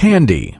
candy.